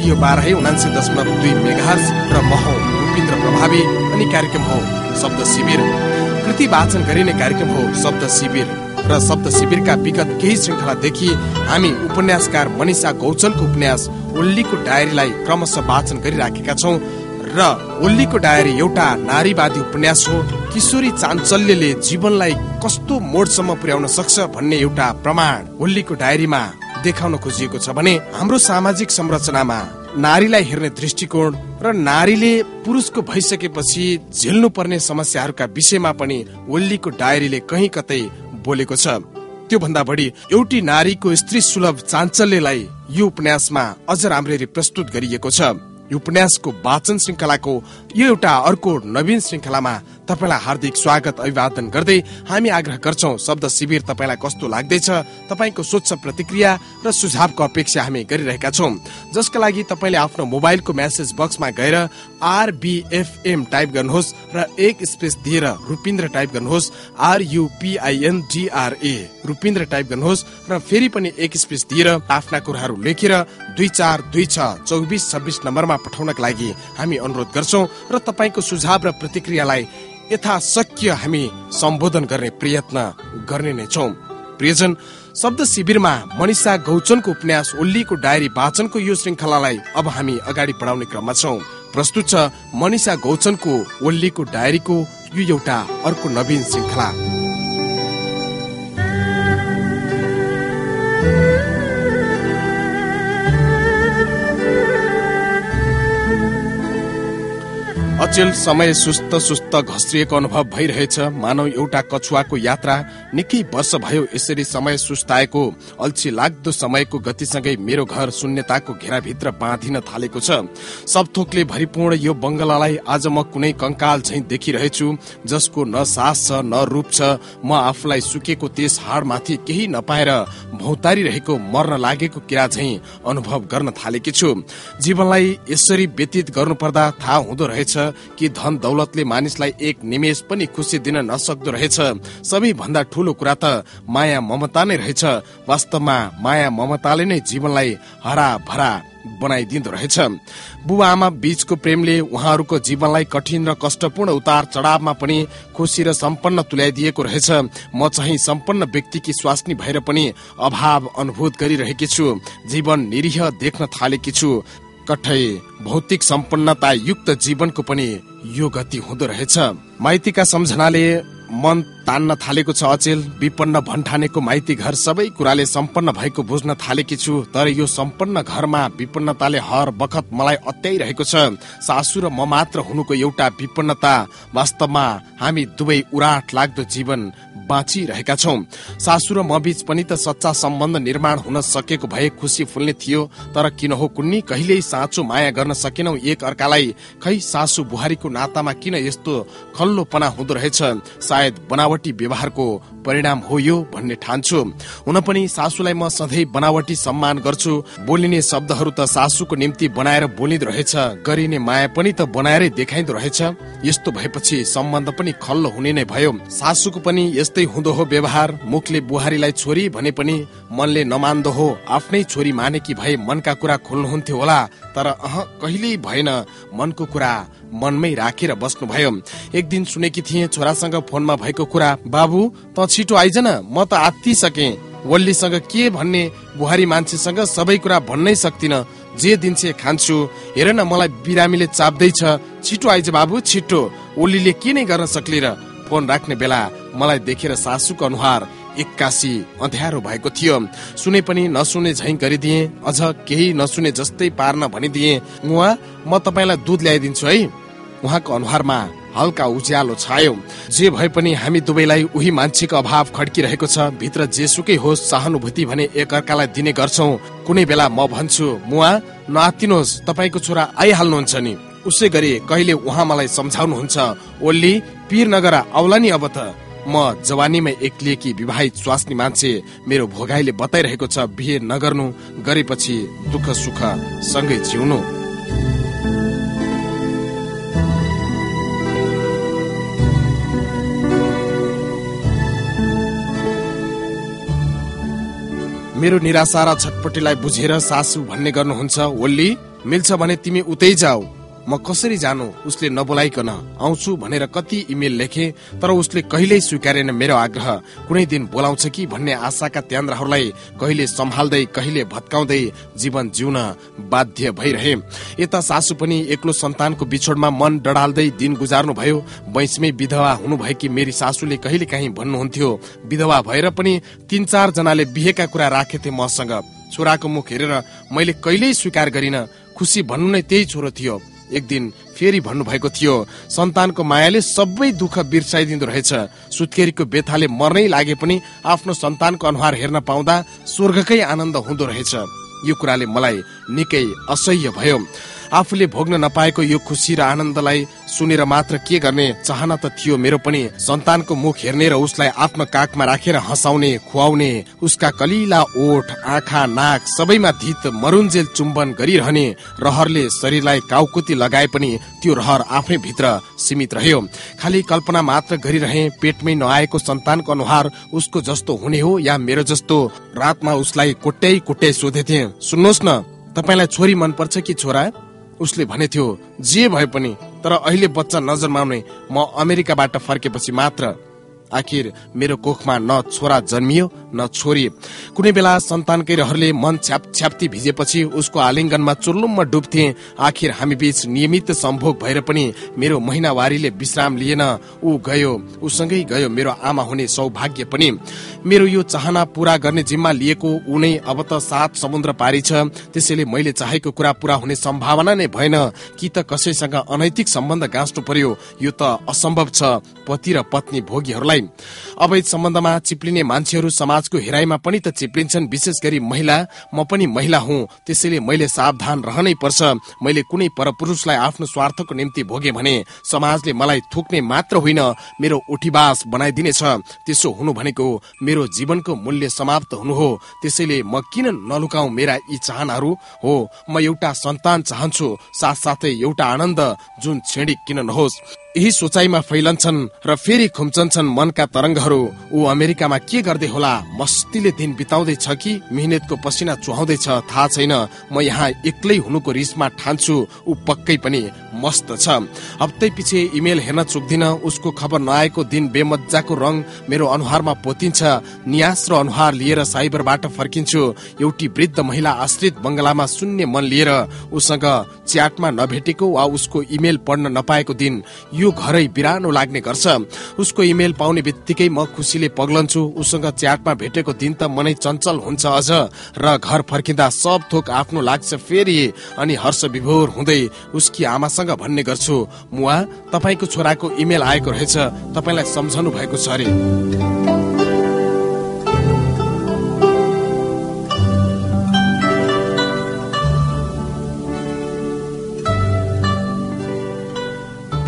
Radio बाह्र उनासी दशमलव दुई मेघार्स र म रूपिन्द्र प्रभावी अनि कार्यक्रम हो शब्द शिविर। कृति वाचन गरिने कार्यक्रम हो शब्द शिविर र शब्द शिविरका विगत केही श्रृङ्खलादेखि हामी उपन्यासकार मनिषा गौचनको उपन्यास ओल्लीको डायरीलाई क्रमशः वाचन गरिराखेका छौँ र ओल्लीको डायरी एउटा नारीवादी उपन्यास हो। किशोरी चाञ्चल्यले जीवनलाई कस्तो मोडसम्म पुर्याउन सक्छ भन्ने एउटा प्रमाण ओल्लीको डायरीमा देखाउन खोजिएको छ भने हाम्रो सामाजिक संरचनामा नारीलाई हेर्ने दृष्टिकोण र नारीले पुरुषको भइसकेपछि झेल्नु पर्ने समस्याहरूका विषयमा पनि ओल्लीको डायरीले कहीँ कतै बोलेको छ। त्यो भन्दा बढी एउटी नारीको स्त्री सुलभ चाञ्चल्यलाई यो उपन्यासमा अझ राम्ररी प्रस्तुत गरिएको छ। यो उपन्यासको वाचन श्रृङ्खलाको यो एउटा अर्को नवीन श्रृङ्खलामा तपाईँलाई हार्दिक स्वागत अभिवादन गर्दै हामी आग्रह गर्छौँ शब्द शिविर तपाईँलाई कस्तो लाग्दैछ तपाईँको स्वच्छ प्रतिक्रिया र सुझावको अपेक्षा हामी गरिरहेका छौँ। जसका लागि तपाईँले आफ्नो मोबाइलको म्यासेज बक्समा गएर आरबिएफएम टाइप गर्नुहोस् र एक स्पेस दिएर रुपिन्द्र टाइप गर्नुहोस् आरयुपिआइएनडिआरए रुपिन्द्र टाइप गर्नुहोस् र फेरि पनि एक स्पेस दिएर आफ्ना कुराहरू लेखेर दुई चार दुई छ चौबिस छब्बिस नम्बरमा पठाउनका लागि हामी अनुरोध गर्छौँ र तपाईँको सुझाव र प्रतिक्रियालाई यथाशक्य हामी सम्बोधन गर्ने प्रयत्न गर्ने नै छौँ। प्रियजन शब्द शिविरमा मनिषा गौचनको उपन्यास ओल्लीको डायरी वाचनको यो श्रृङ्खलालाई अब हामी अगाडि बढाउने क्रममा छौँ। प्रस्तुत छ मनिषा गौचनको ओल्लीको डायरीको यो एउटा अर्को नवीन श्रृङ्खला। अचेल समय सुस्त सुस्त घस्रिएको अनुभव भइरहेछ। मानव एउटा कछुवाको यात्रा निकै वर्ष भयो यसरी समय सुस्ताएको अल्छी लाग्दो समयको गतिसँगै मेरो घर शून्यताको घेराभित्र बाँधिन थालेको छ। सब थोकले भरिपूर्ण यो बंगलालाई आज म कुनै कंकाल झैं देखिरहेछु जसको न सास छ न रूप छ। म आफूलाई सुकेको त्यस हाडमाथि केही नपाएर भौतारी रहेको मर्न लागेको किरा झैं अनुभव गर्न थालेकी छु। जीवनलाई यसरी व्यतीत गर्नुपर्दा थाहा हुँदो रहेछ कि धन दौलतले मानिसलाई एक निमेष पनि खुसी दिन नसक्दो रहेछ। सबैभन्दा कुरा त माया ममता नै रहेछ। वास्तवमा माया ममताले नै जीवनलाई हरा भरा बनाइदिँदो रहेछ। बुबा आमा बीचको प्रेमले उहाँहरूको जीवनलाई कठिन र कष्टपूर्ण उतार चढावमा पनि खुसी र सम्पन्न तुल्याइदिएको रहेछ। म चाहिँ सम्पन्न व्यक्तिकी स्वास्नी भएर पनि अभाव अनुभूत गरिरहेकी छु। जीवन निरीह देख्न थालेकी छु। कठै भौतिक सम्पन्नता युक्त जीवनको पनि यो गति हुँदो रहेछ। माइतीका सम्झनाले मन तान्न थालेको छ अचेल विपन्न भन्ठानेको माइती घर सबै कुराले सम्पन्न भएको बुझ्न थालेकी छु। तर यो सम्पन्न घरमा विपन्नताले हर बखत मलाई अत्याइरहेको छ। सासु र म मात्र हुनुको एउटा विपन्नता। वास्तवमा हामी दुवै उराट लाग्दो जीवन बाँचिरहेका छौँ। सासु र म बीच पनि त सच्चा सम्बन्ध निर्माण हुन सकेको भए खुसी फुल्ने थियो। तर किन हो कुन्नी कहिल्यै साँचो माया गर्न सकेनौ एक अर्कालाई? खै सासु बुहारीको नातामा किन यस्तो खल्लोपना हुँदो रहेछ? सायद बनावटी व्यवहारको परिणाम हो यो भन्ने ठान्छु। हुन पनि सासूलाई म सधैँ बनावटी सम्मान गर्छु। बोलिने शब्दहरू त सासूको निम्ति बनाएर बोलिँदो रहेछ। गरिने माया पनि त बनाएरै देखाइदो रहेछ। यस्तो भएपछि सम्बन्ध पनि खल्लो हुने नै भयो। सासूको पनि यस्तै हुँदो हो व्यवहार। मुखले बुहारीलाई छोरी भने पनि मनले नमान्दो हो। आफ्नै छोरी मानेकी भए मनका कुरा खोल्नुहुन्थ्यो होला। तर अह कहिल्यै भएन। मनको कुरा मनमै राखेर बस्नुभयो। एक दिन सुनेकी थिए छोरासँग फोनमा भएको कुरा बाबु त छिटो आइज न म त आत्तिसके। वल्लीसँग के भन्ने बुहारी मान्छेसँग सबै कुरा भन्नै सक्दिन जे दिन्छे खान्छु। हेर न मलाई बिरामीले चाप्दैछ। छिटो आइज बाबु छिटो। ओलीले के नै गर्न सक्ले र फोन राख्ने बेला मलाई देखेर सासूको अनुहार एक्कासी अँध्यारो भएको थियो। सुने पनि नसुने झैं गरिदिए। अझ केही नसुने जस्तै पार्न भनिदिए। उहाँ म तपाईँलाई दुध ल्याइदिन्छु है। उहाँको अनुहारमा हल्का उज्यालो छायो। जे भए पनि हामी दुवैलाई उही मान्छेको अभाव खड्किरहेको छ भित्र जेसुकै होस् सहानुभूति भने एकअर्कालाई दिने गर्छौ। कुनै बेला म भन्छु मुवा नआत्तिनुहोस् तपाईँको छोरा आइहाल्नुहुन्छ नि। उसै गरी कहिले उहाँ मलाई सम्झाउनुहुन्छ? ओल्ली पीर नगर आउला नि अब त। म जवानीमै एक्लिएकी विवाहित स्वास्नी मान्छे मेरो भोगाईले बताइरहेको छ बिहे नगर्नु गरेपछि दुःख सुख सँगै जिउनु। मेरो निराशा र छटपटीलाई बुझेर सासु भन्ने गर्नुहुन्छ ओल्ली मिल्छ भने तिमी उतै जाऊ। म कसरी जानु उसले नबोलाइकन आउँछु भनेर कति इमेल लेखे तर उसले कहिल्यै स्वीकारेन मेरो आग्रह। कुनै दिन बोलाउँछ कि भन्ने आशाका त्यान्द्राहरूलाई कहिले सम्हाल्दै कहिले भत्काउँदै जीवन जिउन बाध्य भइरहे। यता सासु पनि एक्लो सन्तानको बिछोडमा मन डडाल्दै दिन गुजार्नु भयो। वैशमै विधवा हुनुभएकी मेरी सासूले कहिले काहीँ भन्नुहुन्थ्यो विधवा भएर पनि तीन चार जनाले बिहेका कुरा राखेथे मसँग। छोराको मुख हेरेर मैले कहिल्यै स्वीकार गरिन खुसी भन्नु नै त्यही छोरो थियो। एक दिन फेरि भन्नुभएको थियो सन्तानको मायाले सबै दुःख बिर्साइदिँदो रहेछ। सुत्केरीको बेथाले मर्नै लागे पनि आफ्नो सन्तानको अनुहार हेर्न पाउँदा स्वर्गकै आनन्द हुँदो रहेछ। यो कुराले मलाई निकै असह्य भयो। आफूले भोग्न नपाएको यो खुसी र आनन्दलाई सुनेर मात्र के गर्ने चाहना त थियो मेरो पनि। सन्तानको मुख हेर्ने र उसलाई आफ्नो काखमा राखेर हँसाउने खुवाउने उसका कलिला ओठ आँखा नाक सबैमा धित मरुन्जेल चुम्बन गरिरहने रहरले शरीरलाई काउकुती लगाए पनि त्यो रहर आफै भित्र सीमित रह्यो। खालि कल्पना मात्र गरिरहे पेटमै नआएको सन्तानको अनुहार उसको जस्तो हुने हो या मेरो जस्तो? रातमा उसलाई कोट्याई कोट्याई सोधेथे। सुन्नुहोस् न तपाईँलाई छोरी मनपर्छ कि छोरा? उसले भनेथ्यो जे भए पनि तर अहिले बच्चा नजन्माउने म अमेरिकाबाट फर्केपछि मात्र आखिर मेरो कोखमा न छोरा जन्मियो न छोरी। कुनै बेला सन्तानकै रहरले मन छ्याप छ्याप्ती भिजेपछि उसको आलिङ्गनमा चुर्लुममा डुब्थे। आखिर हामी बीच नियमित सम्भोग भएर पनि मेरो महिनावारीले विश्राम लिएन। ऊ गयो उसँगै गयो मेरो आमा हुने सौभाग्य पनि। मेरो यो चाहना पूरा गर्ने जिम्मा लिएको ऊ नै अब त सात समुद्र पारी छ। त्यसैले मैले चाहेको कुरा पूरा हुने सम्भावना नै भएन। कि त कसैसँग अनैतिक सम्बन्ध गाँच्नु पर्यो यो त असम्भव छ। पति र पत्नी भोगीहरूलाई अवैध सम्बन्धमा चिप्लिने मान्छेहरू समाजको हेराइमा पनि त चिप्लिन्छन्। विशेष गरी महिला म पनि महिला हुँ। त्यसैले मैले सावधान रहनै पर्छ। मैले कुनै परपुरुषलाई आफ्नो स्वार्थको निम्ति भोगे भने समाजले मलाई थुक्ने मात्र होइन मेरो उठीबास बनाइदिनेछ। त्यसो हुनु भनेको मेरो जीवनको मूल्य समाप्त हुनु हो। त्यसैले म किन नलुकाउ मेरा यी चाहनाहरू? हो म एउटा सन्तान चाहन्छु। साथसाथै एउटा आनन्द जुन छेडिक किन नहोस्। यही सोचाइमा फैलन्छन् र फेरि खुम्चन्छन् मनका तरङ्गहरू। ऊ अमेरिकामा के गर्दै होला? मस्तीले दिन बिताउँदैछ कि? मिहिनेतको पसिना चुहाउँदैछ थाहा छैन। म यहाँ एक्लै हुनुको रिसमा ठान्छु। ऊ पक्कै पनि मस्त छ। हप्तै पछि इमेल हेर्न चुक्दिन उसको खबर नआएको दिन बेमज्जाको रङ मेरो अनुहारमा पोतिन्छ। नियास र अनुहार लिएर साइबरबाट फर्किन्छु। एउटी वृद्ध महिला आश्रित बङ्गलामा शून्य मन लिएर उसँग च्याटमा नभेटेको वा उसको इमेल पढ्न नपाएको दिन यो घरै बिरानो लाग्ने गर्छ। उसको इमेल पाउने म खुसीले पग्लन्छु। उसँग च्याटमा भेटेको दिन त मनै चञ्चल हुन्छ अझ र घर फर्किँदा सब थोक आफ्नो लाग्छ फेरि अनि हर्ष विभोर हुँदै उसकी आमासँग भन्ने गर्छु। मुवा तपाईँको छोराको इमेल आएको रहेछ। तपाईँलाई सम्झनु भएको छ अरे।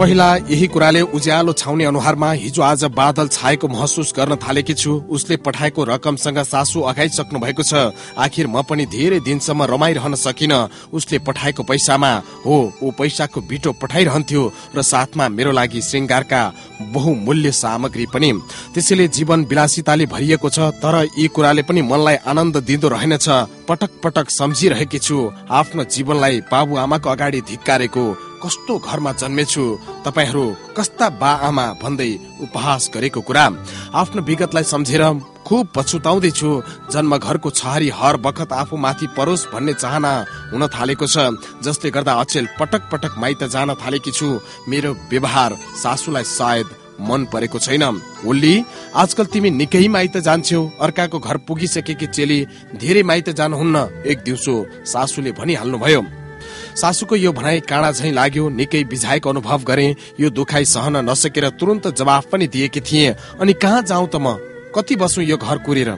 पहिला यही कुराले उज्यालो छाउने अनुहारमा हिजो आज बादल छाएको महसुस गर्न थालेकी छु। उसले पठाएको रकमसँग सासु अघाइसक्नु भएको छ। आखिर म पनि धेरै दिनसम्म रमाइरहन सकिन। उसले पठाएको पैसामा हो ऊ पैसाको बिटो पठाइरहन्थ्यो र साथमा मेरो लागि श्रृङ्गारका बहुमूल्य सामग्री पनि। त्यसैले जीवन विलासिताले भरिएको छ तर यी कुराले पनि मनलाई आनन्द दिँदो रहेनछ। पटक पटक सम्झिरहेकी छु। आफ्नो जीवनलाई बाबु आमाको अगाडि धिक्कारेको कस्तो घरमा जन्मेछु? तपाईँहरू कस्ता बा आमा भन्दै उपहास गरेको कुरा आफ्नो विगतलाई सम्झेर खुब पछुताउँदैछु। जन्म घरको छहारी हर बखत आफू माथि परोस् भन्ने चाहना हुन थालेको छ जसले गर्दा अचेल पटक पटक माइत जान थालेकी छु। मेरो व्यवहार सासूलाई सायद मन परेको छैन। ओल्ली आजकल तिमी निकै माइत जान्छौ। अर्काको घर पुगिसकेकी चेली धेरै माइत जानुहुन्न। एक दिउँसो सासूले भनिहाल्नुभयो। सासूको यो भनाइ काँडा झै लाग्यो। निकै बिझाएको अनुभव गरे। यो दुखाइ सहन नसकेर तुरन्त जवाफ पनि दिएकी थिए। अनि कहाँ जाउँ त म? कति बसु यो घर कुरेर?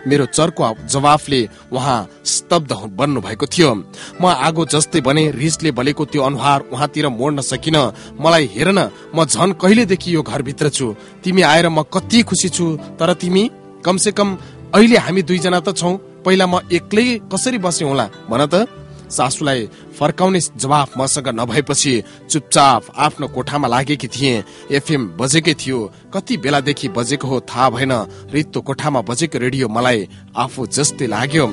मेरो चर्को जवाफले उहाँ स्तब्ध बन्नु भएको थियो। म आगो जस्तै बने रिसले बलेको त्यो अनुहार उहाँतिर मोड्न सकिन। मलाई हेर न म झन कहिलेदेखि यो घरभित्र छु? तिमी आएर म कति खुसी छु? तर तिमी कमसे कम अहिले हामी दुईजना त छौ। पहिला म एक्लै कसरी बसे होला? भन त। सासूलाई फर्काउने जवाफ मसँग नभएपछि चुपचाप आफ्नो कोठामा लागेकी थिए। एफएम बजेकै थियो। कति बेलादेखि बजेको हो थाहा भएन। रित्तो कोठामा बजेको रेडियो मलाई आफू जस्तै लाग्यो।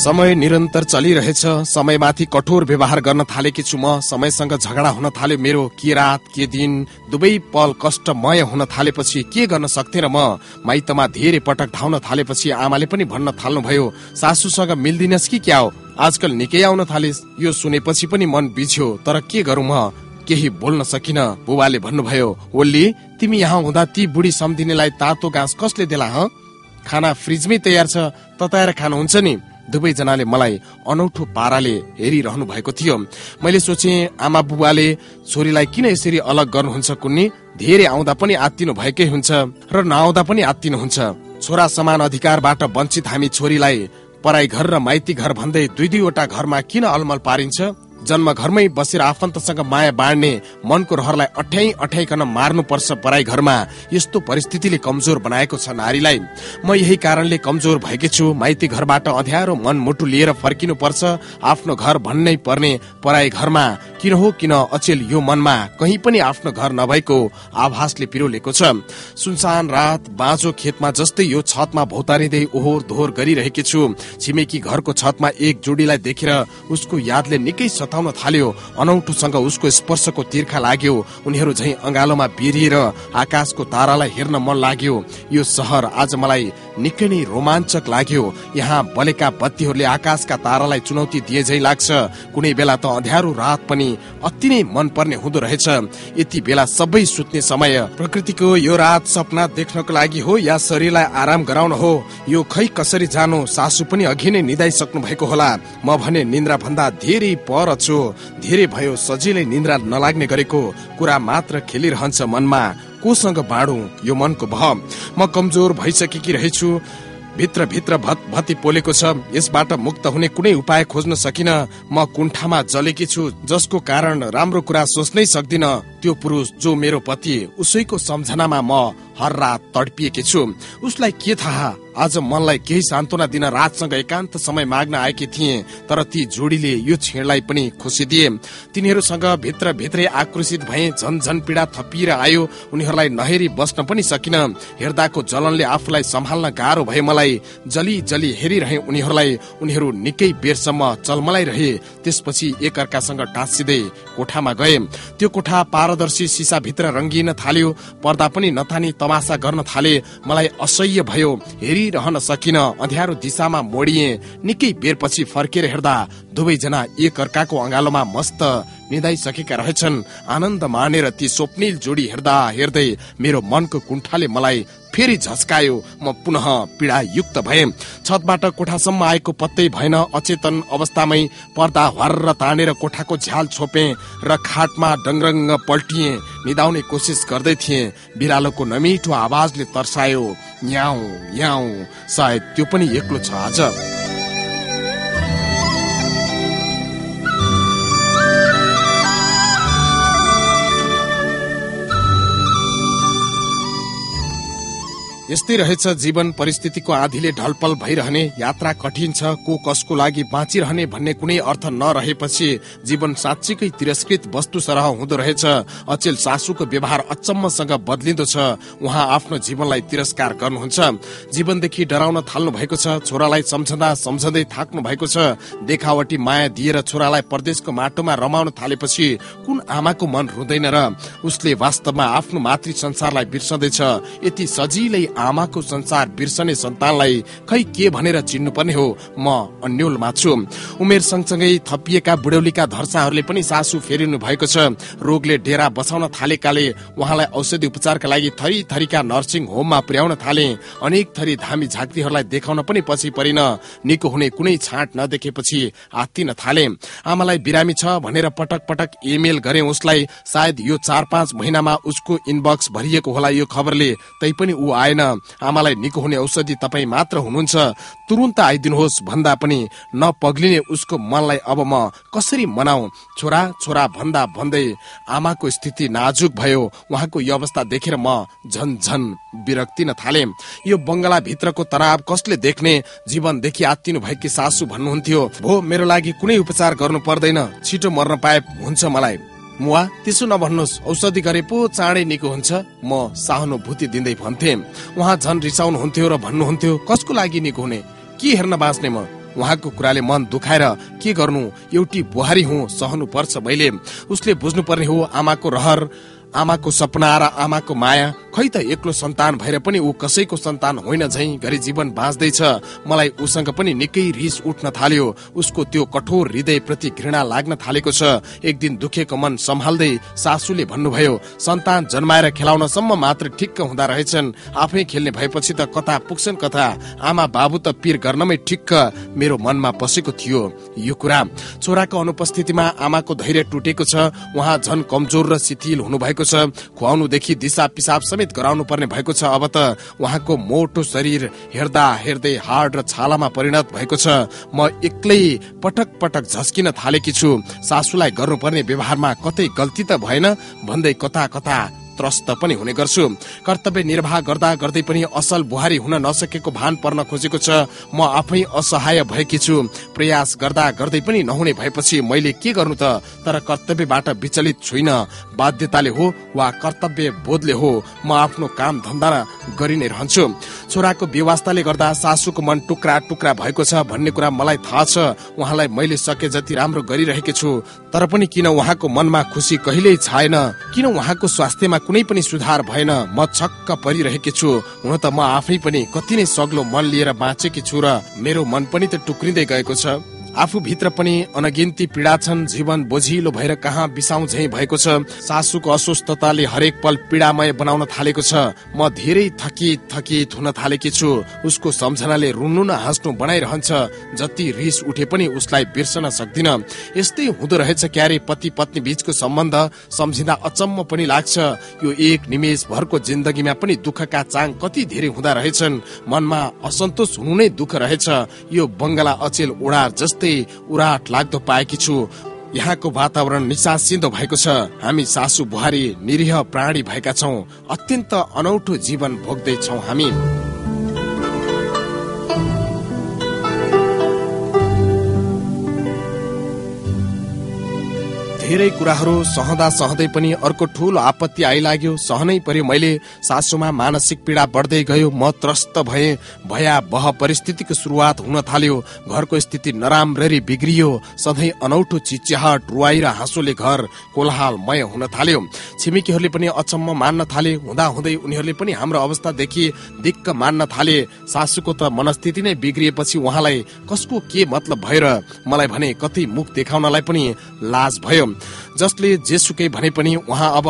समय निरन्तर चलिरहेछ। समयमाथि कठोर व्यवहार गर्न थालेकी छु म। समयसँग झगडा हुन थाल्यो मेरो। के रात के दिन दुवै पल कष्टमय हुन थालेपछि के गर्न सक्थेन म? माइतमा धेरै पटक धाउन थालेपछि आमाले पनि भन्न थाल्नुभयो। सासूसँग मिल्दिनस् कि क्या हो आजकल निकै आउन थालिस्। यो सुनेपछि पनि मन बिछ्यो तर के गरौँ म? केही बोल्न सकिन बुबाले भन्नुभयो। ओल्ली तिमी यहाँ हुँदा ती बुढी सम्धिनेलाई तातो घाँस कसले देला ह? खाना फ्रिजमै तयार छ। तताएर खानुहुन्छ नि। दुवैजनाले मलाई अनौठो पाराले हेरिरहनु भएको थियो। मैले सोचे आमा बुबाले छोरीलाई किन यसरी अलग गर्नुहुन्छ कुन्नी? धेरै आउँदा पनि आत्तिनु भएकै हुन्छ र नआउँदा पनि आत्तिनु हुन्छ। छोरा समान अधिकारबाट वञ्चित हामी छोरीलाई पराई घर र माइती घर भन्दै दुई दुईवटा घरमा किन अलमल पारिन्छ? जन्म घरमै बसेर आफन्तसँग माया बाँड्ने मनको रहरलाई अठ्याइ अठ्याइकन मार्नु पर्छ पराई घरमा यस्तो परिस्थितिले कमजोर बनाएको छ नारीलाई। म यही कारणले कमजोर भएकी छु माइती घरबाट अध्यारो मन मुटु लिएर फर्किनु पर्छ आफ्नो घर भन्नै पर्ने पराई घरमा किन हो किन अचेल यो मनमा कहीँ पनि आफ्नो घर नभएको आभासले पिरोलेको छ। सुनसान रात बाँझो खेतमा जस्तै यो छतमा भौतारिँदै ओहोर दोहोर गरिरहेकी छु। छिमेकी घरको छतमा एक जोडीलाई देखेर उसको यादले निकै सताउन थाल्यो। अनौठोसँग उसको स्पर्शको तिर्खा लाग्यो। उनीहरू झै अँगालोमा बिरिएर आकाशको तारालाई हेर्न मन लाग्यो। यो सहर आज मलाई निकै नै रोमाञ्चक लाग्यो। यहाँ बलेका बत्तीहरूले आकाशका तारालाई चुनौती दिए झै लाग्छ। कुनै बेला त अँध्यारो रात पनि अति नै मन पर्ने हुँदो रहेछ। यति बेला सबै सुत्ने समय प्रकृतिको यो रात सपना देख्नको लागि हो या शरीरलाई आराम गराउन हो यो खै कसरी जानु सासु पनि अघि नै निधाइसक्नु भएको होला। म भने निन्द्रा भन्दा धेरै पर छु। धेरै भयो सजिलै निन्द्रा नलाग्ने गरेको। कुरा मात्र खेलिरहन्छ मनमा। कोसँग बाँडु यो मनको भ म कमजोर भइसकेकी रहेछु। भित्र भित्र भत भती पोलेको छ। यसबाट मुक्त हुने कुनै उपाय खोज्न सकिन म कुण्ठामा जलेकी छु जसको कारण राम्रो कुरा सोच्नै सक्दिन। त्यो पुरुष जो मेरो पति उसैको सम्झनामा म हर रात तडपिएकी छु। उसलाई के थाहा? आज मनलाई केही सान्त्वना दिन रातसँग एकान्त समय माग्न आएकी थिए तर ती जोडीले यो छेडलाई पनि खुसी दिए। तिनीहरूसँग भित्र भित्रै आक्रोशित भए झन झन पीडा थपिएर आयो। उनीहरूलाई नहेरी बस्न पनि सकिन। हेर्दाको जलनले आफूलाई सम्हाल्न गाह्रो भए मलाई। जली जली हेरिरहे उनीहरूलाई। उनीहरू निकै बेरसम्म चलमलाई रहे त्यसपछि एकअर्कासँग टाँसिँदै कोठामा गए। त्यो कोठा पारदर्शी सिसा भित्र रङ्गिन थाल्यो। पर्दा पनि नतानी तमासा गर्न थाले। मलाई असह्य भयो। हेरिरहन सकिन। अँध्यारो दिशामा मोडिए। निकै बेरपछि फर्केर हेर्दा दुवैजना एक अर्काको अँगालोमा मस्त निधाइसकेका रहेछन्। आनन्द मानेर ती स्वप्निल जोडी हेर्दा हेर्दै मेरो मनको कुण्ठाले मलाई फेरि झस्कायो। म पुनः पीडा युक्त भए। छतबाट कोठासम्म आएको पत्तै भएन। अचेतन अवस्थामै पर्दा हर्र तानेर कोठाको झ्याल छोपे र खाटमा डङरङ्ग पल्टिए। निदाउने कोसिस गर्दै थिए। बिरालोको नमिठो आवाजले तर्सायो याउ याउ सायद त्यो पनि एक्लो छ आज। यस्तै रहेछ जीवन परिस्थितिको आधीले ढलपल भइरहने यात्रा कठिन छ को कसको लागि बाँचिरहने भन्ने कुनै अर्थ नरहेपछि जीवन साँच्चीकै तिरस्कृत वस्तु सरह हुँदो रहेछ। अचेल सासूको व्यवहार अचम्मसँग बदलिँदो छ। उहाँ आफ्नो जीवनलाई तिरस्कार गर्नुहुन्छ। जीवनदेखि डराउन थाल्नु भएको छ छोरालाई सम्झँदा सम्झँदै थाक्नु भएको छ। देखावटी माया दिएर छोरालाई परदेशको माटोमा रमाउन थालेपछि कुन आमाको मन रुँदैन र उसले वास्तवमा आफ्नो मातृ संसारलाई बिर्सँदैछ। यति सजिलै आमाको संसार बिर्सने सन्तानलाई खै के भनेर चिन्नु पर्ने हो? म अन्यलमा छु। उमेर सँगसँगै थपिएका बुढौलीका धर्साहरूले पनि सासु फेरिनु भएको छ। रोगले डेरा बसाउन थालेकाले उहाँलाई औषधि उपचारका लागि थरी थरीका नर्सिङ होममा पुर्याउन थाले। अनेक थरी धामी झाँक्रीहरूलाई देखाउन पनि पछि परिन। निको हुने कुनै छाँट नदेखेपछि आत्तिन थाले। आमालाई बिरामी छ भनेर पटक पटक इमेल गरे उसलाई सायद यो चार पाँच महिनामा उसको इनबक्स भरिएको होला यो खबरले। तैपनि ऊ आएन। आमालाई निको हुने औषधि तपाईँ मात्र हुनुहुन्छ तुरुन्त आइदिनुहोस् भन्दा पनि नपग्लिने उसको मनलाई अब म कसरी मनाऊ? छोरा छोरा भन्दा भन्दै आमाको स्थिति नाजुक भयो। उहाँको यो अवस्था देखेर म झन झन विरक्तिन थाले। यो बङ्गला भित्रको तनाव कसले देख्ने? जीवनदेखि आत्तिनु भएकी सासु भन्नुहुन्थ्यो भो मेरो लागि कुनै उपचार गर्नु पर्दैन। छिटो मर्न पाए हुन्छ मलाई। मुवा त्यसो नभन्नुहोस् औषधि गरे पो चाँडै निको हुन्छ। म सहानुभूति दिँदै भन्थे। उहाँ झन रिसाउनुहुन्थ्यो र भन्नुहुन्थ्यो कसको लागि निको हुने? के हेर्न बाँच्ने म? उहाँको कुराले मन दुखाएर के गर्नु? एउटी बुहारी हुँ सहनु पर्छ मैले। उसले बुझ्नु पर्ने हो आमाको रहर। आमाको सपना र आमाको माया खै त एक्लो सन्तान भएर पनि ऊ कसैको सन्तान होइन झै गरी जीवन बाँच्दैछ। मलाई उसँग पनि निकै रिस उठ्न थाल्यो। उसको त्यो कठोर हृदय प्रति घृणा लाग्न थालेको छ। एक दिन दुखेको मन सम्हाल्दै सासूले भन्नुभयो सन्तान जन्माएर खेलाउनसम्म मात्र ठिक्क हुँदा रहेछन्। आफै खेल्ने भएपछि त कता पुग्छन् कथा? आमा बाबु त पिर गर्नमै ठिक्क। मेरो मनमा पसेको थियो। यो कुरा छोराको अनुपस्थितिमा आमाको धैर्य टुटेको छ। उहाँ झन कमजोर र शिथिल हुनुभएको भएको छ। खुवाउनुदेखि दिशा पिसाब समेत गराउनु पर्ने भएको छ। अब त उहाँको मोटो शरीर हेर्दा हेर्दै हाड र छालामा परिणत भएको छ। म एक्लै पटक पटक झस्किन थालेकी छु। सासूलाई गर्नुपर्ने व्यवहारमा कतै गल्ती त भएन। भन्दै कता कता त्रस्त पनि हुने गर्छु। कर्तव्य निर्वाह गर्दा गर्दै पनि असल बुहारी हुन नसकेको भान पर्न खोजेको छ। म आफै असहाय भएकी छु। प्रयास गर्दा गर्दै पनि नहुने भएपछि मैले के गर्नु त? तर कर्तव्यबाट विचलित छुइन। बाध्यताले हो वा कर्तव्य बोधले हो म आफ्नो काम धन्दा गरि नै रहन्छु। छोराको व्यवस्थाले गर्दा सासूको मन टुक्रा टुक्रा भएको छ भन्ने कुरा मलाई थाहा छ। उहाँलाई मैले सके जति राम्रो गरिरहेकी छु। तर पनि किन उहाँको मनमा खुसी कहिल्यै छाएन? किन उहाँको स्वास्थ्यमा कुनै पनि सुधार भएन। म छक्क परिरहेकी छु। हुन त म आफै पनि कति नै सग्लो मन लिएर बाँचेकी छु र मेरो मन पनि त टुक्रिँदै गएको छ। आफू भित्र पनि अनगिन्ती पीडा छन् जीवन बोझिलो भएर कहाँ बिसाउ झै भएको छ सासूको अस्वस्थताले हरेक पल पीडामय बनाउन थालेको छ। म धेरै थकित थकित हुन थालेकी छु। उसको सम्झनाले रुन्नु न हाँस्नु बनाइरहन्छ। जति रिस उठे पनि उसलाई बिर्सन सक्दिन। यस्तै हुँदो रहेछ क्यारे पति पत्नी बीचको सम्बन्ध। सम्झिँदा अचम्म पनि लाग्छ। यो एक निमेष भरको जिन्दगीमा पनि दुःखका चाङ कति धेरै हुँदा रहेछन्। मनमा असन्तोष हुनु नै दुःख रहेछ। यो बङ्गला अचेल उडार जस्तै जस्तै उराट लाग्दो पाएकी छु। यहाँको वातावरण निसासिन्दो भएको छ। हामी सासु बुहारी निरीह प्राणी भएका छौँ। अत्यन्त अनौठो जीवन भोग्दैछौ हामी। धेरै कुराहरू सहँदा सहँदै पनि अर्को ठुलो आपत्ति आइलाग्यो। सहनै पर्यो मैले सासूमा मानसिक पीडा बढ्दै गयो म त्रस्त भए भया बह परिस्थितिको सुरुवात हुन थाल्यो। घरको स्थिति नराम्ररी बिग्रियो सधैँ अनौठो चिच्याहट रुवाई र हाँसोले घर कोलाहालमय हुन थाल्यो। छिमेकीहरूले पनि अचम्म मान्न थाले हुँदा हुँदै उनीहरूले पनि हाम्रो अवस्थादेखि दिक्क मान्न थाले। सासूको त मनस्थिति नै बिग्रिएपछि उहाँलाई कसको के मतलब भएर मलाई भने कति मुख देखाउनलाई पनि लाज भयो। जसले जेसुकै भने पनि उहाँ अब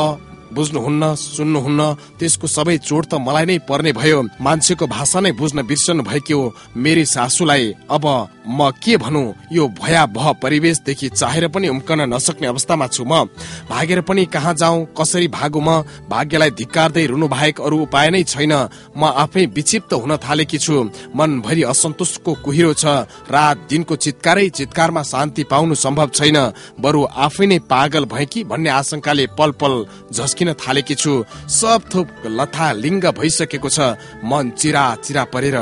बुझ्नुहुन्न सुन्नुहुन्न त्यसको सबै चोट त मलाई नै पर्ने भयो। मान्छेको भाषा नै बुझ्न बिर्सनु भएकी मेरी सासूलाई अब म के भनौँ? यो भयावह परिवेशदेखि चाहेर पनि उम्कन नसक्ने अवस्थामा छु म। भागेर पनि कहाँ जाउँ कसरी भागु म? भाग्यलाई धिक्कार्दै रुनु बाहेक अरू उपाय नै छैन। म आफै विक्षिप्त हुन थालेकी छु। मनभरि असन्तोषको कुहिरो छ। रात दिनको चितकारै चितकारमा शान्ति पाउनु सम्भव छैन। बरु आफै नै पागल भए कि भन्ने आशंकाले पल पल झस्क झस्किन थालेकी छु। सब थोक लथा लिङ्ग भइसकेको छ। मन चिरा चिरा परेर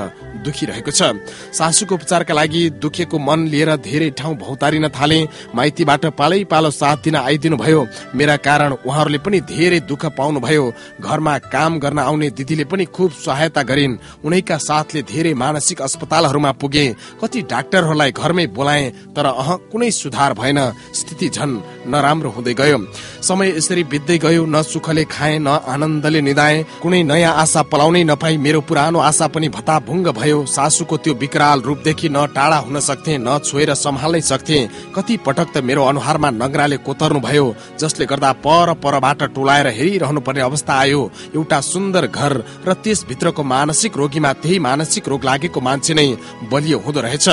दुखी रहेको छ। सासूको उपचारका लागि दुखेको मन लिएर धेरै ठाउँ भौतारिन थाले। माइतीबाट पालै पालो साथ दिन आइदिनु भयो मेरा कारण उहाँहरूले पनि धेरै दुःख पाउनु भयो घरमा काम गर्न आउने दिदीले पनि खुब सहायता गरिन्। उनैका साथले धेरै मानसिक अस्पतालहरूमा पुगे। कति डाक्टरहरूलाई घरमै बोलाए तर अह कुनै सुधार भएन। स्थिति झन नराम्रो हुँदै गयो। समय यसरी बित्दै गयो न सुखले खाए न आनन्दले निधाए कुनै नयाँ आशा पलाउनै नपाई मेरो पुरानो आशा पनि भताभुङ्ग भयो। सासूको त्यो विकराल रूपदेखि न टाढा हुन सक्थे न छोएर सम्हाल्नै सक्थे। कति पटक त मेरो अनुहारमा नगराले कोतर्नु भयो जसले गर्दा पर परबाट टोलाएर हेरिरहनु पर्ने अवस्था आयो। एउटा सुन्दर घर र त्यसभित्रको मानसिक रोगीमा त्यही मानसिक रोग लागेको मान्छे नै बलियो हुँदो रहेछ।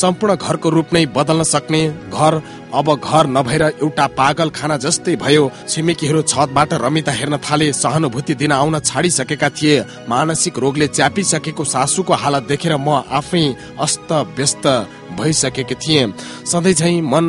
सम्पूर्ण घरको रूप नै बदल्न सक्ने घर अब घर नभएर एउटा पागल खाना जस्तै भयो। छिमेकीहरू छतबाट रमिता हेर्न थाले सहानुभूति दिन आउन छाडिसकेका थिए। मानसिक रोगले च्यापिसकेको सासूको हालत देखेर म आफै अस्त व्यस्त भइसकेको थिए। सधैँ झै मन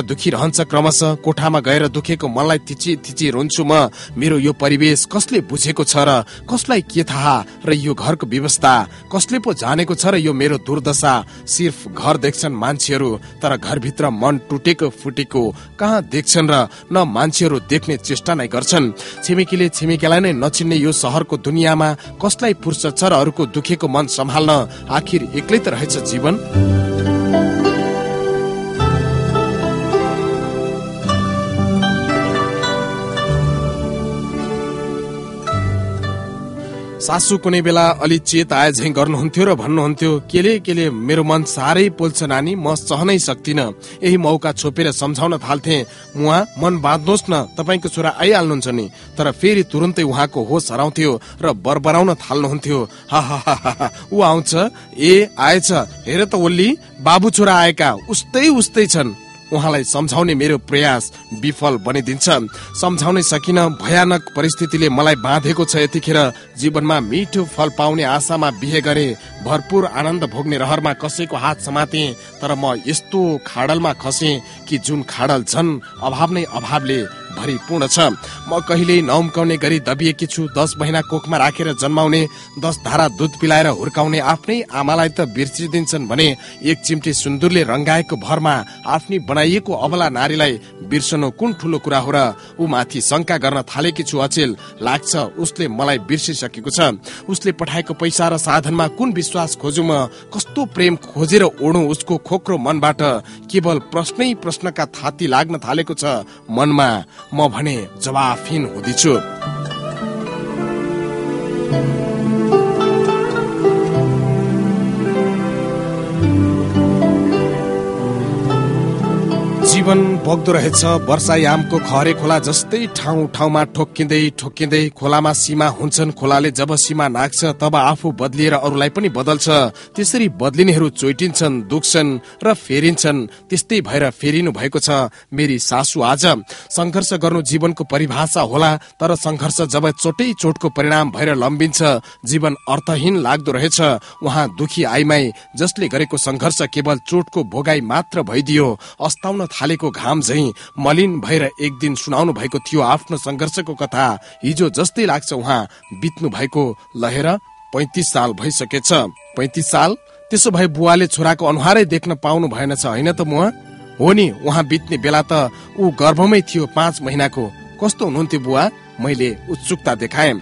दुखी रहन्छ क्रमशः कोठामा गएर दुखेको मनलाई थिची थिची रुन्छु म। मेरो यो परिवेश कसले बुझेको छ र कसलाई के थाहा र यो घरको व्यवस्था? कसले पो जानेको छ र यो मेरो दुर्दशा? सिर्फ घर देख्छन् मान्छेहरू तर घरभित्र मन टुटेको फुटेको कहाँ देख्छन् र न मान्छेहरू देख्ने चेष्टा नै गर्छन्। छिमेकीले छिमेकीलाई नै नचिन्ने यो सहरको दुनियाँमा कसलाई फुर्सद छ र अरूको दुखेको मन सम्हाल्न आखिर एक्लै त रहेछ जीवन? सासू कुनै बेला अलि चेत आए झै गर्नुहुन्थ्यो र भन्नुहुन्थ्यो केले केले मेरो मन साह्रै पोल्छ नानी म सहनै सक्दिन। यही मौका छोपेर सम्झाउन थाल्थे। उहाँ मन बाँध्नुहोस् न तपाईँको छोरा आइहाल्नुहुन्छ नि। तर फेरि तुरन्तै उहाँको होस हराउँथ्यो र बरबराउन थाल्नुहुन्थ्यो। हा। ऊ आउँछ ए आएछ। हेर त ओल्ली बाबु छोरा आएका उस्तै उस्तै छन्। उहाँलाई सम्झाउने मेरो प्रयास विफल बनिदिन्छ। सम्झाउनै सकिन भयानक परिस्थितिले मलाई बाँधेको छ। यतिखेर जीवनमा मिठो फल पाउने आशामा बिहे गरे भरपूर आनन्द भोग्ने रहरमा कसैको हात समाते तर म यस्तो खाडलमा खसे कि जुन खाडल झन् अभाव नै अभावले भरिपूर्ण छ। म कहिल्यै नउम्काउने गरी दबिएकी छु दस महिना कोखमा राखेर जन्माउने दस धारा दुध पिलाएर हुर्काउने आफ्नै आमालाई त बिर्सिदिन्छन् भने एक चिम्टी सुन्दुरले रङ्गाएको भरमा आफ्नै बनाइएको अबला नारीलाई बिर्सनु कुन ठुलो कुरा हो र ऊ माथि शङ्का गर्न थालेकी छु अचेल लाग्छ उसले मलाई बिर्सिसकेको छ। उसले पठाएको पैसा र साधनमा कुन विश्वास खोजु म कस्तो प्रेम खोजेर ओढु उसको खोक्रो मनबाट? केवल प्रश्नै प्रश्नका थाती लाग्न थालेको छ मनमा। म भने जवाफहीन हुँदैछु। जीवन बग्दो रहेछ। वर्षायामको खरे खोला जस्तै ठाउँ ठाउँमा ठोक्किँदै ठोक्किँदै खोलामा सीमा हुन्छन्। खोलाले जब सीमा नाग्छ तब आफू बदलिएर अरूलाई पनि बदल्छ। त्यसरी बदलिनेहरू चोइटिन्छन् दुख्छन् र फेरिन्छन्। त्यस्तै भएर फेरिनु भएको छ मेरी सासु आज। संघर्ष गर्नु जीवनको परिभाषा होला तर संघर्ष जब चोटै चोटको परिणाम भएर लम्बिन्छ जीवन अर्थहीन लाग्दो रहेछ। उहाँ दुखी आइमाई जसले गरेको संघर्ष केवल चोटको भोगाई मात्र भइदियो। अस्ताउन थाले थालेको घाम झै मलिन भएर एक दिन सुनाउनु भएको थियो आफ्नो संघर्षको कथा। हिजो जस्तै लाग्छ उहाँ बित्नु भएको लहेर पैतिस साल भइसकेछ। पैतिस साल? त्यसो भए बुवाले छोराको अनुहारै देख्न पाउनु भएन छ होइन त मुवा? हो नि उहाँ बित्ने बेला त ऊ गर्भमै थियो पाँच महिनाको। कस्तो हुनुहुन्थ्यो बुवा? मैले उत्सुकता देखाएँ।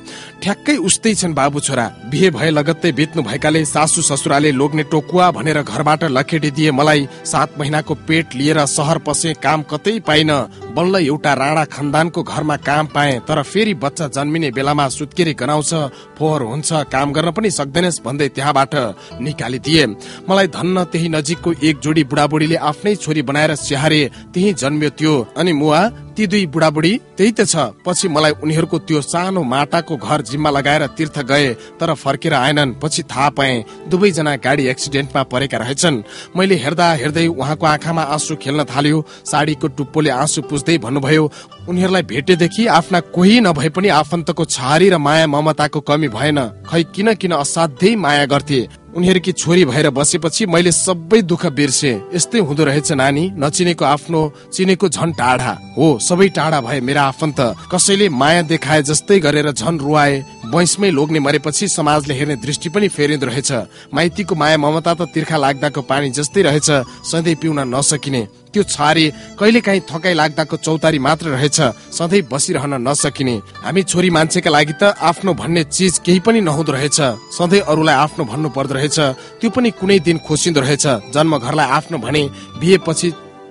ठ्याक्कै उस्तै छन् बाबु छोरा। बिहे भए लगत्तै बेच्नु भएकाले सासु ससुराले लोग्ने टोकुवा भनेर घरबाट दिए मलाई सात महिनाको पेट लिएर सहर पसे काम कतै पाइन। बल्ल एउटा राणा खानदानको घरमा काम पाए तर फेरि बच्चा जन्मिने बेलामा सुत्केरी गनाउँछ फोहोर हुन्छ काम गर्न पनि सक्दैनस् भन्दै त्यहाँबाट निकालिदिए। मलाई धन्न त्यही नजिकको एक जोडी बुढाबुढीले आफ्नै छोरी बनाएर स्याहारे त्यही जन्मियो त्यो। अनि मुवा ती दुई बुढाबुढी त्यही त छ। पछि मलाई उनीहरूको त्यो सानो माटाको घर जिम्मा लगाएर तीर्थ गए तर फर्केर आएनन्। पछि थाहा पाए दुवैजना गाडी एक्सिडेन्टमा परेका रहेछन्। मैले हेर्दा हेर्दै उहाँको आँखामा आँसु खेल्न थाल्यो साडीको टुप्पोले आँसु पुस्दै भन्नुभयो उनीहरूलाई भेटेदेखि आफ्ना कोही नभए पनि आफन्तको छहारी र माया ममताको कमी भएन। खै किन किन असाध्यै माया गर्थे? उनीहरूकी छोरी भएर बसेपछि मैले सबै दुःख बिर्से। यस्तै हुँदो रहेछ नानी नचिनेको आफ्नो चिनेको झन टाढा। हो सबै टाढा भए मेरा आफन्त। कसैले माया देखाए जस्तै गरेर झन रुवाए। वैंशमै लोग्ने मरेपछि समाजले हेर्ने दृष्टि पनि फेरिँदो रहेछ। माइतीको माया ममता त तिर्खा लाग्दाको पानी जस्तै रहेछ। सधैँ पिउन नसकिने। त्यो छारी कहिले काहीँ थकाइ लाग्दाको चौतारी मात्र रहेछ सधैँ बसिरहन नसकिने। हामी छोरी मान्छेका लागि त आफ्नो भन्ने चिज केही पनि नहुँदो रहेछ। सधैँ अरूलाई आफ्नो भन्नु पर्दो रहेछ। त्यो पनि कुनै दिन खोसिँदो रहेछ। जन्म घरलाई आफ्नो भने बिहेपछि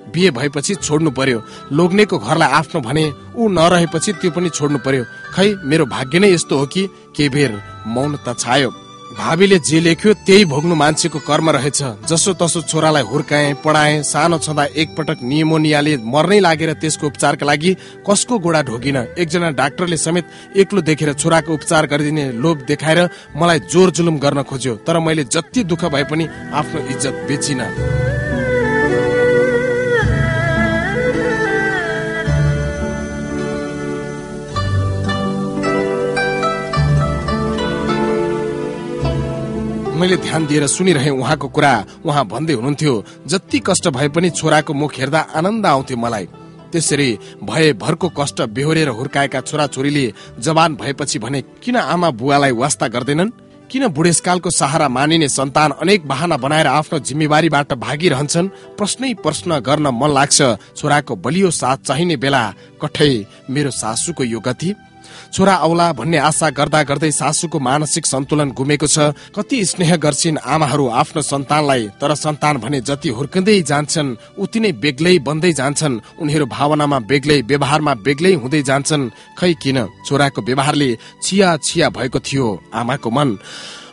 बिहे भएपछि छोड्नु पर्यो। लोग्नेको घरलाई आफ्नो भने ऊ नरहेपछि त्यो पनि छोड्नु पर्यो। खै मेरो भाग्य नै यस्तो हो कि? के बेर मौनता छायो। भावीले जे लेख्यो त्यही भोग्नु मान्छेको कर्म रहेछ। जसो तसो छोरालाई हुर्काए पढाए सानो छँदा एकपटक निमोनियाले मर्नै लागेर त्यसको उपचारका लागि कसको गोडा ढोकिन एकजना डाक्टरले समेत एक्लो देखेर छोराको उपचार गरिदिने लोभ देखाएर मलाई जोर जुलुम गर्न खोज्यो। तर मैले जति दुःख भए पनि आफ्नो इज्जत बेचिन। मैले ध्यान दिएर सुनिरहे उहाँको कुरा। उहाँ भन्दै हुनुहुन्थ्यो जति कष्ट भए पनि छोराको मुख हेर्दा आनन्द आउँथ्यो मलाई। त्यसरी भए भरको कष्ट बेहोरेर हुर्काएका छोराछोरीले जवान भएपछि भने किन आमा बुवालाई वास्ता गर्दैनन्? किन बुढेसकालको सहारा मानिने सन्तान अनेक बहाना बनाएर आफ्नो जिम्मेवारीबाट भागिरहन्छन्? प्रश्नै प्रश्न गर्न मन लाग्छ छोराको बलियो साथ चाहिने बेला कठै मेरो सासूको यो गति। छोरा औला भन्ने आशा गर्दा गर्दै सासूको मानसिक सन्तुलन गुमेको छ। कति स्नेह गर्छिन् आमाहरू आफ्नो सन्तानलाई तर सन्तान भने जति हुर्कँदै जान्छन् उति नै बेग्लै बन्दै जान्छन्। उनीहरू भावनामा बेग्लै व्यवहारमा बेग्लै हुँदै जान्छन्। खै किन? छोराको व्यवहारले छिया छिया भएको थियो। आमाको मन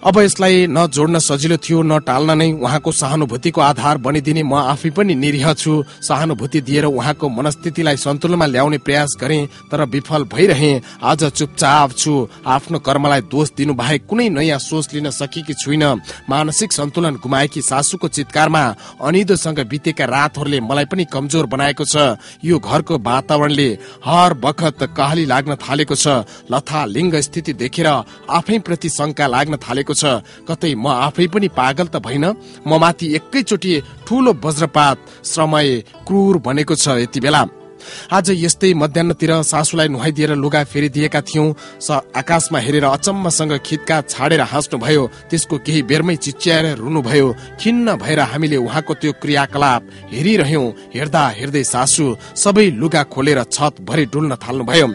अब यसलाई न जोड्न सजिलो थियो न टाल्न नै उहाँको सहानुभूतिको आधार बनिदिने म आफै पनि निरीह छु। सहानुभूति दिएर उहाँको मनस्थितिलाई सन्तुलनमा ल्याउने प्रयास गरे तर विफल भइरहे। आज चुपचाप छु। आफ्नो कर्मलाई दोष दिनु बाहेक कुनै नयाँ सोच लिन सकेकी छुइन। मानसिक सन्तुलन गुमाएकी सासूको चितकारमा अनिदोसँग बितेका रातहरूले मलाई पनि कमजोर बनाएको छ। यो घरको वातावरणले हर बखत कहली लाग्न थालेको छ। लथा लिङ्ग स्थिति देखेर आफै प्रति शङ्का लाग्न थालेको छ। कतै म आफै पनि पागल त भइन म माथि एकैचोटि ठुलो वज्रपात समय क्रूर बनेको छ यति बेला। आज यस्तै मध्याहतिर सासूलाई नुहाइदिएर लुगा फेरिदिएका थियौं। स आकाशमा हेरेर अचम्मसँग खितका छाडेर हाँस्नु भयो त्यसको केही बेरमै चिच्याएर रुनुभयो। खिन्न भएर हामीले उहाँको त्यो क्रियाकलाप हेरिरह्यौं। हेर्दा हेर्दै सासू सबै लुगा खोलेर छत भरि डुल्न थाल्नुभयो।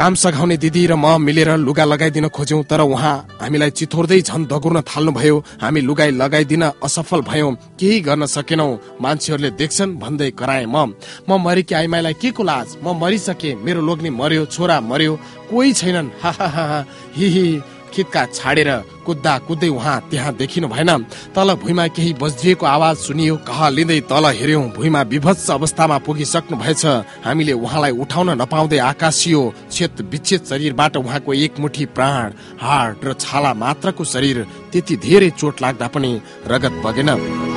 काम सघाउने दिदी र म मिलेर लुगा लगाइदिन खोज्यौं तर उहाँ हामीलाई चिथोर्दै झन दगुर्न थाल्नुभयो। हामी लुगाई लगाइदिन असफल भयौं केही गर्न सकेनौ। मान्छेहरूले देख्छन् भन्दै कराए म। म मरेकी आइमाईलाई के को लाज? म मरिसके मेरो लोग्ने मर्यो छोरा मर्यो कोही छैनन्। हा हा हि हि। खितका छाडेर कुद्दा कुद्दै उहाँ त्यहाँ देखिनु भएन। तल भुइँमा केही बज्रिएको आवाज सुनियो कह लिँदै तल हेर्यौं भुइँमा विभत्स अवस्थामा पुगिसक्नु भएछ। हामीले उहाँलाई उठाउन नपाउँदै आकाशियो छेत विच्छेद शरीरबाट उहाँको एक मुठी प्राण हाड र छाला मात्रको शरीर त्यति धेरै चोट लाग्दा पनि रगत बगेन।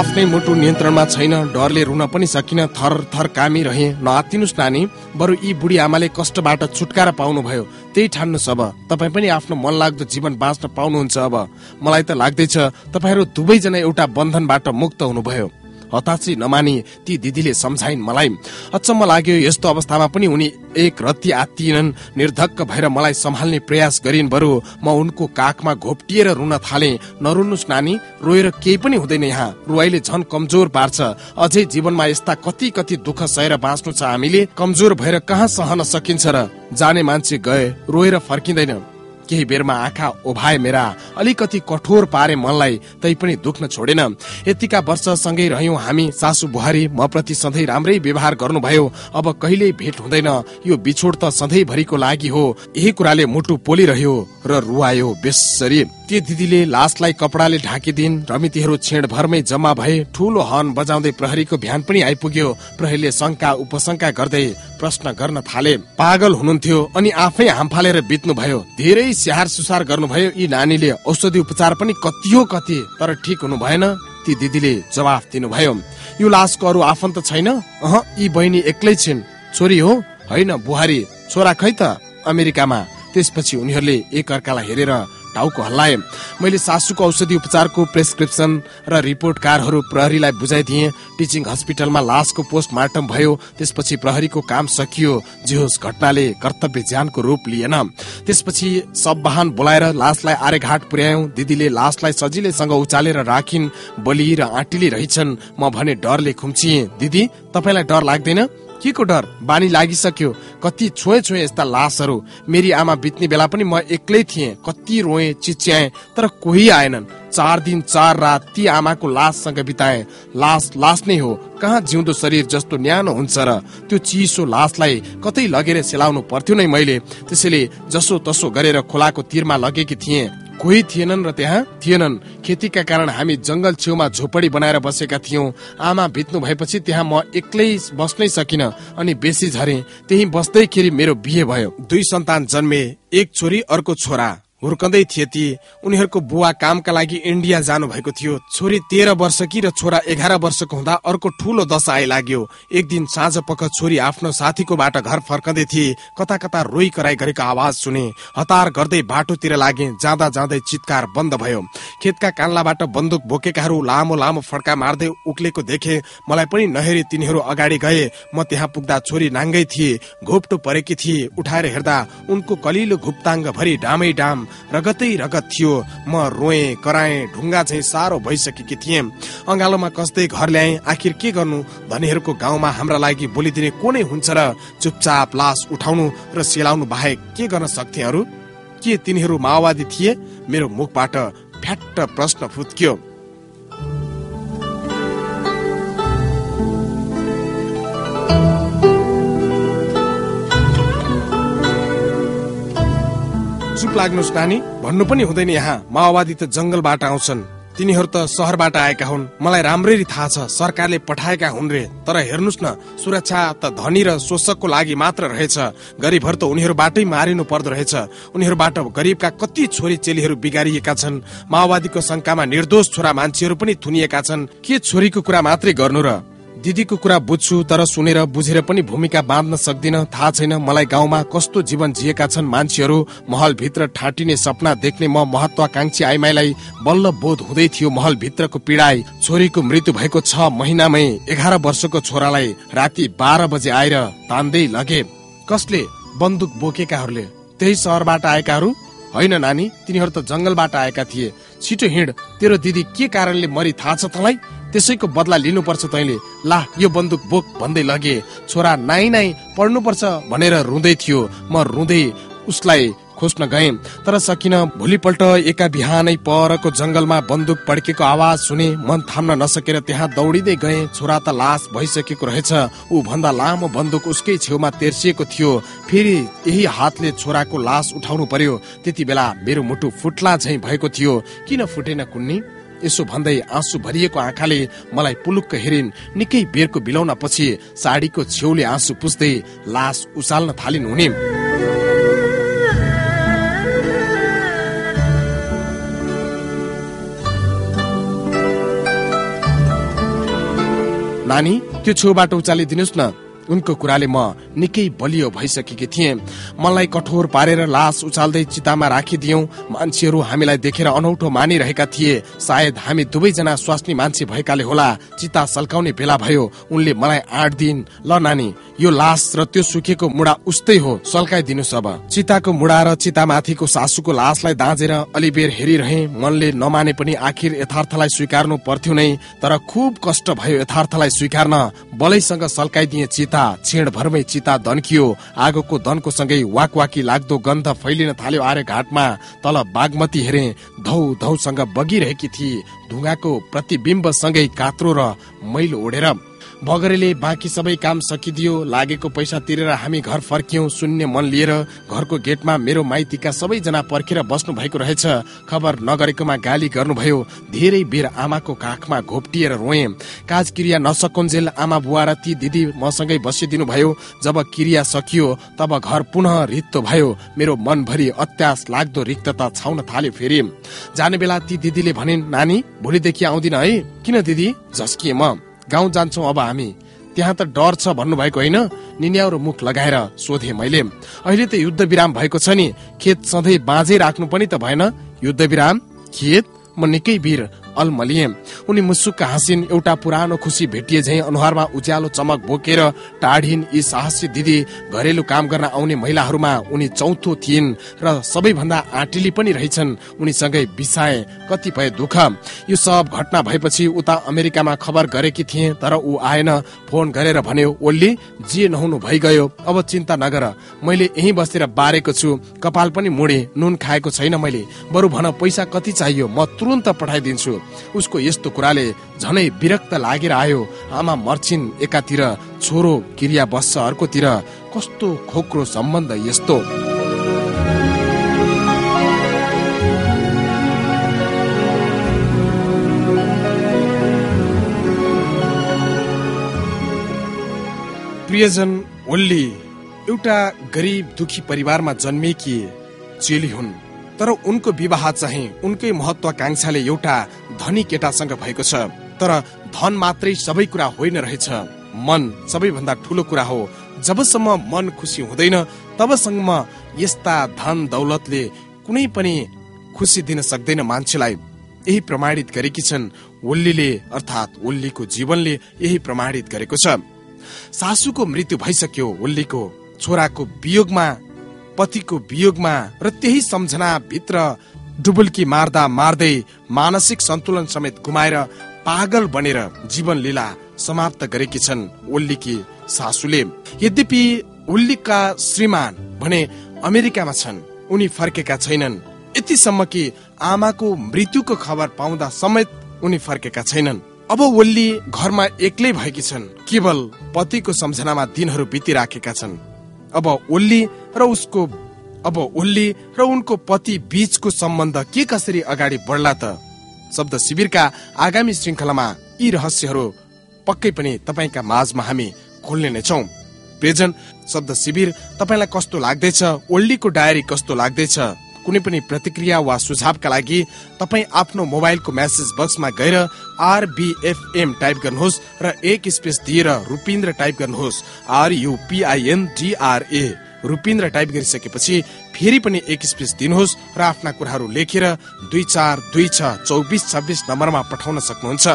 आफ्नै मुटु नियन्त्रणमा छैन डरले रुन पनि सकिन थर थर कामी रहे। नआत्तिनुहोस् नानी बरु यी बुढी आमाले कष्टबाट छुटकारा पाउनुभयो। त्यही ठान्नुहोस् अब। तपाईँ पनि आफ्नो मन लाग्दो जीवन बाँच्न पाउनुहुन्छ अब। मलाई त लाग्दैछ तपाईँहरू दुवैजना एउटा बन्धनबाट मुक्त हुनुभयो। हताशी नमानी ती दिदीले सम्झाइन् मलाई। अचम्म लाग्यो यस्तो अवस्थामा पनि उनी एक रत्ती आत्तिएनन् निर्धक्क भएर मलाई सम्हाल्ने प्रयास गरिन् बरु म उनको काखमा घोप्टिएर रुन थाले। नरुनुहोस् नानी रोएर केही पनि हुँदैन यहाँ। रुवाईले झन कमजोर पार्छ। अझै जीवनमा यस्ता कति कति दुःख सहेर बाँच्नु छ हामीले कमजोर भएर कहाँ सहन सकिन्छ र? जाने मान्छे गए रोएर फर्किँदैन। केही बेरमा आँखा ओभाए मेरा। अलिकति कठोर पारे मनलाई तै पनि दुख्न छोडेन। यतिका वर्ष सँगै रह्यौं हामी सासु बुहारी म प्रति सधैँ राम्रै व्यवहार गर्नुभयो। अब कहिल्यै भेट हुँदैन। यो बिछोड त सधैँभरिको लागि हो। यही कुराले मुटु पोलिरह्यो र रुवायो बेसरी। ती दिदीले लासलाई कपडाले ढाकिदिन् रमितीहरू छेडभरमै जम्मा भए ठूलो हन बजाउँदै प्रहरीको भ्यान पनि आइपुग्यो। प्रहरीले शङ्का उपशङ्का गर्दै प्रश्न गर्न थाले। पागल हुनुहुन्थ्यो अनि आफै हामफालेर बित्नु भयो धेरै स्याहार सुसार गर्नुभयो यी नानीले औषधि उपचार पनि कति हो कति तर ठिक हुनु भएन ती दिदीले जवाफ दिनुभयो। यो लासको अरू आफन्त छैन? अह यी बहिनी एक्लै छिन्। छोरी हो? होइन बुहारी। छोरा खै त अमेरिकामा। त्यसपछि उनीहरूले एक अर्कालाई हेरेर टाउको हल्लाए। मैले सासूको औषधि उपचारको प्रेसक्रिप्सन र रिपोर्ट कारहरू प्रहरीलाई बुझाइदिए। टिचिङ हस्पिटलमा लासको पोस्टमार्टम भयो। त्यसपछि प्रहरीको काम सकियो। जे होस् घटनाले कर्तव्य ज्यानको रूप लिएन। त्यसपछि सब वाहन बोलाएर लासलाई आर्यघाट पुर्यायौं। दिदीले लासलाई सजिलैसँग उचालेर राखिन्। बलि र आँटिली रहेछन्। म भने डरले खुम्चिए। दिदी तपाईँलाई डर लाग्दैन? के को डर? बानी लागिसक्यो। कति छोए छोए यस्ता लासहरू। मेरी आमा बित्ने बेला पनि म एक्लै थिएँ। कति रोए चिच्याए तर कोही आएनन्। चार दिन चार रात ती आमाको लाससँग बिताए। लास लास नै हो। कहाँ जिउँदो शरीर जस्तो न्यानो हुन्छ र त्यो चिसो लासलाई कतै लगेर सेलाउनु पर्थ्यो नै मैले। त्यसैले जसो तसो गरेर खोलाको तिरमा लगेकी थिएँ। कोही थिएनन् र त्यहाँ थिएनन्। खेतीका कारण हामी जंगल छेउमा झोपडी बनाएर बसेका थियौं। आमा बित्नु भएपछि त्यहाँ म एक्लै बस्नै सकिन अनि बेसी झरे। त्यही बस्दैखेरि मेरो बिहे भयो। दुई सन्तान जन्मे एक छोरी अर्को छोरा। हुर्कँदै थिए ती। उनीहरूको बुवा कामका लागि इन्डिया जानु भएको थियो। छोरी तेह्र वर्षकी र छोरा एघार वर्षको हुँदा अर्को ठूलो दशा आइलाग्यो। एक दिन साँझ पख छोरी आफ्नो साथीको बाट घर फर्कँदै थिए। कता कता रोई कराई गरेको आवाज सुने। हतार गर्दै बाटोतिर लागे जाँदा जाँदै चितकार बन्द भयो। खेतका कान्लाबाट बन्दुक बोकेकाहरू लामो लामो फड्का मार्दै उक्लेको देखे मलाई पनि नहेरी तिनीहरू अगाडि गए। म त्यहाँ पुग्दा छोरी नाङ्गै थिए घोप्टो परेकी थिए। उठाएर हेर्दा उनको कलिलो घुप्ताङ्ग भरि डामै डाम रगतै रगत थियो। म रोए कराए ढुङ्गा चाहिँ साह्रो भइसकेकी थिएँ। अङ्गालोमा कस्दै घर ल्याए आखिर के गर्नु? धनीहरूको गाउँमा हाम्रा लागि बोलिदिने को नै हुन्छ र चुपचाप लास उठाउनु र सेलाउनु बाहेक के गर्न सक्थे अरू? के तिनीहरू माओवादी थिए? मेरो मुखबाट फ्याट्ट प्रश्न फुत्कियो। चुप लाग्नुहोस् नानी भन्नु पनि हुँदैन यहाँ। माओवादी त जंगलबाट आउँछन्। तिनीहरू त सहरबाट आएका हुन्। मलाई राम्ररी थाहा छ सरकारले पठाएका हुन् रे। तर हेर्नुहोस् न सुरक्षा त धनी र शोषकको लागि मात्र रहेछ। गरिबहरू त उनीहरूबाटै मारिनु पर्दो रहेछ। उनीहरूबाट गरिबका कति छोरी चेलीहरू बिगारिएका छन्। माओवादीको शङ्कामा निर्दोष छोरा मान्छेहरू पनि थुनिएका छन्। के छोरीको कुरा मात्रै गर्नु र? दिदीको कुरा बुझ्छु तर सुनेर बुझेर पनि भूमिका बाँध्न सक्दिन थाहा छैन मलाई गाउँमा कस्तो जीवन जिएका छन् मान्छेहरू। महल भित्र ठाटिने सपना देख्ने म महत्वाकांक्षी आइमाईलाई बल्ल बोध हुँदै थियो महल भित्रको पीडाई। छोरीको मृत्यु भएको छ महिनामै एघार वर्षको छोरालाई राति बाह्र बजे आएर तान्दै लगे। कसले बन्दुक बोकेकाहरूले? त्यही सहरबाट आएकाहरू? होइन नानी तिनीहरू त जंगलबाट आएका थिए। छिटो हिँड तेरो दिदी के कारणले मरि थाहा छ तँलाई? त्यसैको बदला लिनुपर्छ तैँले। ला यो बन्दुक बोक भन्दै लगे छोरा नाइ नाइ पढ्नुपर्छ भनेर रुँदै थियो। म रुँदै उसलाई खोज्न गए तर सकिन भोलिपल्ट एका बिहानै परको जंगलमा बन्दुक पड्केको आवाज सुने मन थाम्न नसकेर त्यहाँ दौडिँदै गए। छोरा त लास भइसकेको रहेछ। ऊ भन्दा लामो बन्दुक उसकै छेउमा तेर्सिएको थियो। फेरि यही हातले छोराको लास उठाउनु पर्यो। त्यति बेला मेरो मुटु फुट्ला झै भएको थियो। किन फुटेन कुन्नी? यसो भन्दै आँसु भरिएको आँखाले मलाई पुलुक्क हेरिन्। निकै बेरको बिलौना पछि साडीको छेउले आँसु पुस्दै लास उचाल्न थालिन् हुने। नानी त्यो छेउबाट उचालिदिनुहोस् न। उनको कुराले म निकै बलियो भइसकेकी थिएँ। मलाई कठोर पारेर लास उचाल्दै चितामा राखिदियौं। मान्छेहरू हामीलाई देखेर अनौठो मानिरहेका थिए। सायद हामी दुवैजना स्वास्नी मान्छे भएकाले होला। चिता सल्काउने बेला भयो। उनले मलाई आठ दिन ल नानी यो लास र त्यो सुकेको मुडा उस्तै हो। सल्काइदिनुहोस् अब चिताको मुडा र चितामाथिको सासूको लासलाई दाँजेर अलिबेर हेरिरहे। मनले नमाने पनि आखिर यथार्थलाई स्वीकार्नु पर्थ्यो नै। तर खुब कष्ट भयो यथार्थलाई स्वीकार्न। बलैसँग सल्काइदिए चिता। छिण भरमै चिता दन्कियो। आगोको दनको सँगै वाकवाकी लाग्दो गन्ध फैलिन थाल्यो आर्य घाटमा। तल बागमती हेरे धौ धौसँग बगिरहेकी थिए। ढुङ्गाको प्रतिबिम्ब सँगै कात्रो र मैलो ओढेर बगरेले बाँकी सबै काम सकिदियो लागेको पैसा तिरेर हामी घर फर्क्यौं शून्य मन लिएर घरको गेटमा मेरो माइतीका सबैजना पर्खेर बस्नु भएको रहेछ। खबर नगरेकोमा गाली गर्नुभयो। धेरै बेर आमाको काखमा घोप्टिएर रोए। काज क्रिया नसकुन्जेल आमा बुवा र ती दिदी मसँगै बसिदिनु भयो जब क्रिया सकियो तब घर पुनः रित्तो भयो। मेरो मनभरि अत्यास लाग्दो रिक्तता छाउन थाल्यो फेरि। जाने बेला ती दिदीले भनिन् नानी भोलिदेखि आउँदिन है? किन दिदी? झस्किए म। गाउँ जान्छौ अब हामी। त्यहाँ त डर छ भन्नुभएको होइन? निन्याउरो मुख लगाएर सोधे मैले। अहिले त युद्ध विराम भएको छ नि। खेत सधैँ बाँझै राख्नु पनि त भएन। युद्ध विराम खेत? म निकै वीर। अलमलिए उनी मुसुक्क हाँसिन् एउटा पुरानो खुसी भेटिए झै अनुहारमा उज्यालो चमक बोकेर टाढिन् यी साहसी दिदी घरेलु काम गर्न आउने महिलाहरूमा उनी चौथो थिइन् र सबैभन्दा आँटिली पनि रहेछन्। उनीसँगै बिसाए कतिपय दुःख। यो सब घटना भएपछि उता अमेरिकामा खबर गरेकी थिए तर ऊ आएन। फोन गरेर भन्यो ओल्ली जे नहुनु भइगयो। अब चिन्ता नगर। मैले यही बसेर बारेको छु। कपाल पनि मुडे। नुन खाएको छैन मैले। बरु भन पैसा कति चाहियो? म तुरन्त पठाइदिन्छु। उसको यस्तो कुराले झनै विरक्त लागेर आयो आमा मर्छिन् एकातिर छोरो क्रिया बस्छ अर्कोतिर। कस्तो खोक्रो सम्बन्ध यस्तो? प्रियजन ओल्ली एउटा गरिब दुखी परिवारमा जन्मेकी चेली हुन्। तर उनको विवाह चाहिँ उनकै महत्वाकांक्षाले एउटा धनी केटासँग भएको छ। तर धन मात्रै सबै कुरा होइन रहेछ। मन सबैभन्दा ठुलो कुरा हो। जबसम्म मन खुसी हुँदैन तबसम्म यस्ता धन दौलतले कुनै पनि खुसी दिन सक्दैन मान्छेलाई। यही प्रमाणित गरेकी छन् ओल्लीले अर्थात् ओल्लीको जीवनले यही प्रमाणित गरेको छ। सासूको मृत्यु भइसक्यो ओल्लीको छोराको वियोगमा पतिको वियोगमा र त्यही सम्झना भित्र डुबुल्की मार्दा मार्दै मानसिक सन्तुलन समेत गुमाएर पागल बनेर जीवन लीला समाप्त गरेकी छन् ओल्लीकी सासूले। यद्यपि ओल्लीका श्रीमान भने अमेरिकामा छन् उनी फर्केका छैनन्। यतिसम्म कि आमाको मृत्युको खबर पाउँदा समेत उनी फर्केका छैनन्। अब ओल्ली घरमा एक्लै भएकी छन् केवल पतिको सम्झनामा दिनहरू बितिराखेका छन्। अब ओल्ली र उसको अब ओल्ली र उनको पति बीचको सम्बन्ध के कसरी अगाडि बढ्ला त? शब्द शिविरका आगामी श्रृङ्खलामा यी रहस्यहरू पक्कै पनि तपाईँका माझमा हामी खोल्ने नै छौँ। प्रेजन शब्द शिविर तपाईँलाई कस्तो लाग्दैछ? ओल्लीको डायरी कस्तो लाग्दैछ? कुनै पनि प्रतिक्रिया वा सुझावका लागि तपाईँ आफ्नो मोबाइलको म्यासेज बक्समा गएर आरबिएफएम टाइप गर्नुहोस् र एक स्पेस दिएर रुपिन्द्र टाइप गर्नुहोस्। आरयुपिआइएन डिआरए रुपिन्द्र टाइप गरिसकेपछि फेरि पनि एक स्पेस दिनुहोस् र आफ्ना कुराहरू लेखेर दुई चार दुई छ चौबिस छब्बिस नम्बरमा पठाउन सक्नुहुन्छ।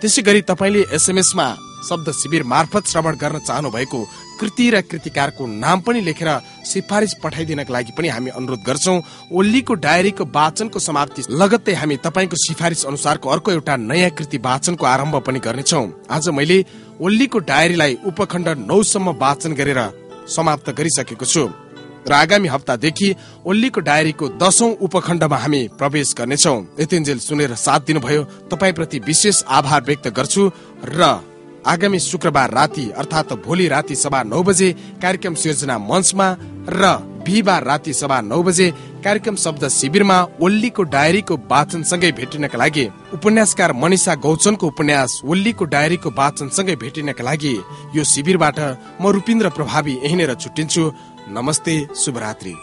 त्यसै गरी तपाईँले एसएमएसमा शब्द शिविर मार्फत श्रवण गर्न चाहनु भएको कृति र कृतिकारको नाम पनि लेखेर सिफारिस पठाइदिनका लागि पनि हामी अनुरोध गर्छौँ। ओल्लीको डायरीको वाचनको समाप्ति लगत्तै हामी तपाईँको सिफारिस अनुसारको अर्को एउटा नयाँ कृति वाचनको आरम्भ पनि गर्नेछौ। आज मैले ओल्लीको डायरीलाई उपखण्ड नौसम्म वाचन गरेर समाप्त गरिसकेको छु। र आगामी हप्तादेखि ओल्लीको डायरीको दशौं उपखण्डमा हामी प्रवेश गर्नेछौ। यतिन्जेल सुनेर साथ दिनुभयो। तपाईँप्रति विशेष आभार व्यक्त गर्छु र आगामी शुक्रबार राति अर्थात् भोलि राति सभा नौ बजे कार्यक्रम सिर्जना मञ्चमा र बिहिबार राति सभा नौ बजे कार्यक्रम शब्द शिविरमा ओल्लीको डायरीको वाचन सँगै भेटिनका लागि उपन्यासकार मनिषा गौचनको उपन्यास ओल्लीको डायरीको वाचन सँगै भेटिनका लागि यो शिविरबाट म रूपिन्द्र प्रभावी यहीँनिर छुट्टिन्छु। नमस्ते शुभरात्री।